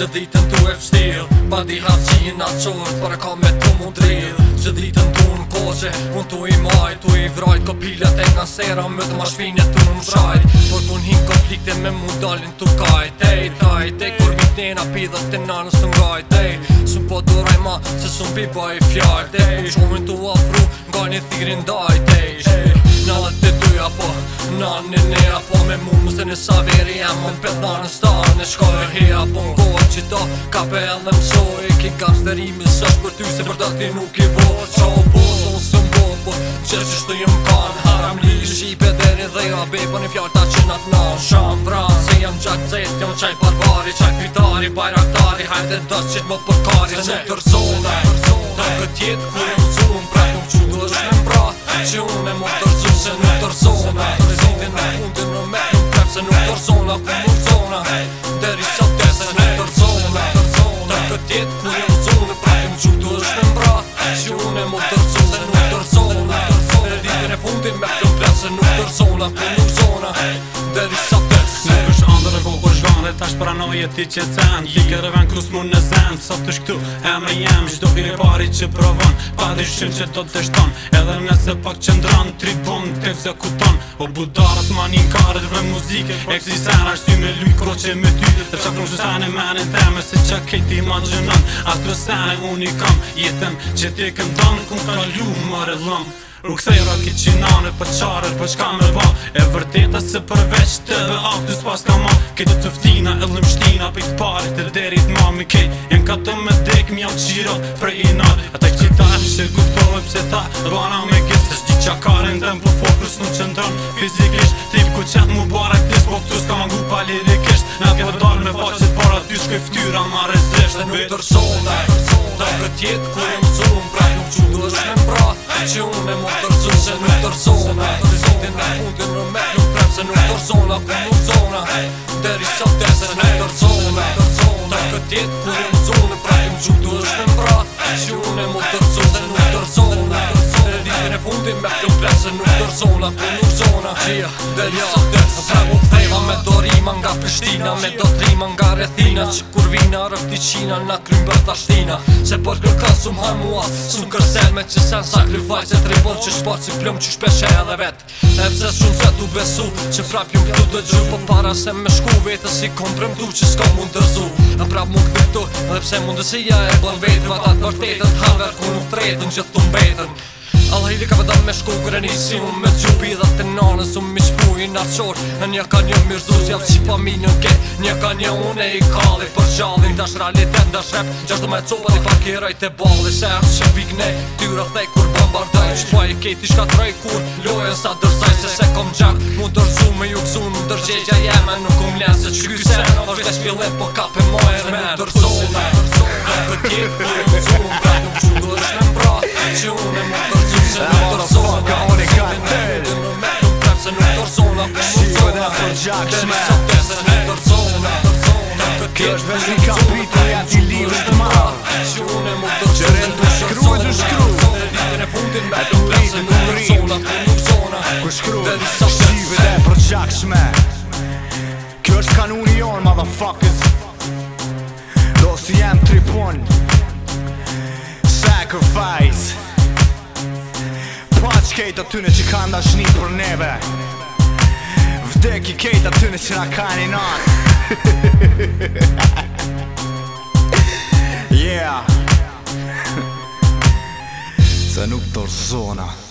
Që ditën tu e fështil Pa di hatë që i natë qonë Para ka me të mund rrill Që ditën tu në koqe Unë tu i maj, tu i vrajt Kopilat e nga sera Më të ma shvinja tu në mshajt Por pun hin konflikte me mund dalin të kajt Ej, taj, te kur mit njena pidha Të nanës të së ngajt Ej, su po do ma Se su mbi pa i Ej, Ej, shumën tu afru Nga një thirin dajt Ej, shumën Nala të të duja po Nani në nëja po Me mu mu se në sa veri e mu po Në petë nërë në stanë Në shkoj e heja po Po e që ta ka pe e lëmë so E ki ka në të Për ty se për të ti nuk i bo Qo po do së më bo Po që që shtu jë më kanë Haram li shqipe dhe në dhe jo Be po një fjallë ta që në të në Shëm vra se jam gjak cest, Jam qaj barbari Qaj pitari Bajraktari Hajde të të më përkari Se pra, nuk në tërzo Ta kë Ndër zona, në dhijtë në puntin, me pëllë përse Nuk të rsona, kënë nuk zona, dheri sa t'jesë Nuk të rsona, të këtjet, kur e rsona Pra t'imë gjythu dhe shme mbra, si unë e më të rsona Nuk të në dhijtë në puntin, me pëllë përse Nuk të rsona, kënë zona, dheri sa dhe tash pranoje ti që cen Ti këtë rëven kus mu në sen të është e me jem Shdo i pari që provon Pa dishin që do të dështon Edhe nëse pak qëndron Tribun të ekzekuton O budarat ma një karët Vë muzike Eksisen ashtë ty me luj Kro që me ty Dhe që kërë shusane me në teme Se që kejti ma në gjënën Atë vësene unë i kam Jetem që ti këndon Kënë ka lu më rëllëm U kthej rrot ke qinane për qarët për qka me ba E vërteta se përveç të dhe aftus pas ka ma Ke të tëftina e lëmshtina për i të pare të derit mami Mi jam jem me drek mi jam qiro për i nar A të qita e shër guptohet ta bana me gjesë Së shti qa ka për po fokus në qëndron fizikisht Tip ku qëtë mu bara këtës, po këtus ka ma ngu pa lirikisht Në ke për me faqet para ty shkoj ftyra ma rezesht Dhe me tërsohet, dhe për tjetë Si pra unë e mund të rsonë, se nuk të rsonë Në të rritin e fundin, me kjo premse Nuk të rsonë, a ku nuk zonë Deri sotese, nuk të rsonë Ta këtjet, kur e në zonë Pra im zhutu dhe shme mbra Si unë e mund të rsonë, se nuk të rsonë Deri sotese, nuk të rsonë A ku nuk zonë Deri sotese, nuk të rsonë me dorima nga Prishtina Me do trima nga Rethina Që kur vina rëfti qina Na krymë bërë ta shtina Se për kërkat su mha mua Su kërsel me që sen sakrifaj Se tri bot që shpo që plëm që shpeshe edhe vet E pëse shumë se tu besu Që prap ju këtu të gjur Po para se me shku vetë, i kom du Që s'ko mund të zu Në prap mu këtë këtu Dhe pëse mund të si ja e blan vetë Ma ta të vërtetet hangar ku nuk tretën të mbetën Allah i ka pëdan me shku Grenisi unë me gjupi dhe të nanës unë shpu i na çort an ja kan jo mirzos pa mi në ke Një kan një unë i kalli po qallin tash rali te dashap çasto me copa di parkiraj Të te balli se as çe bigne ti kur bombardaj po e ke ti ska kur loja sa dërsaj se se kom mund mu rëzu me ju gzu nuk dorçeja ja nuk kom la se çkyse po vetë spille po kapë moja me dorzu me po ti po ju gzu po ju ju gzu po ju gzu po ju gzu po gjak shme Dhe me sot pesën të rcone Kjo kapitë e ati livë të marë Që të të shkruj të shkruj e me të rritë në këmë rritë Dhe në të rritë të rritë Dhe në të rritë dhe për gjak shme Kjo është kanuni jonë, motherfuckers Do si jem tripon Sacrifice Pa po qkejt atyne që kanë ndash një për neve I Keita tynnisillä kainin on Yeah Se on uptor zona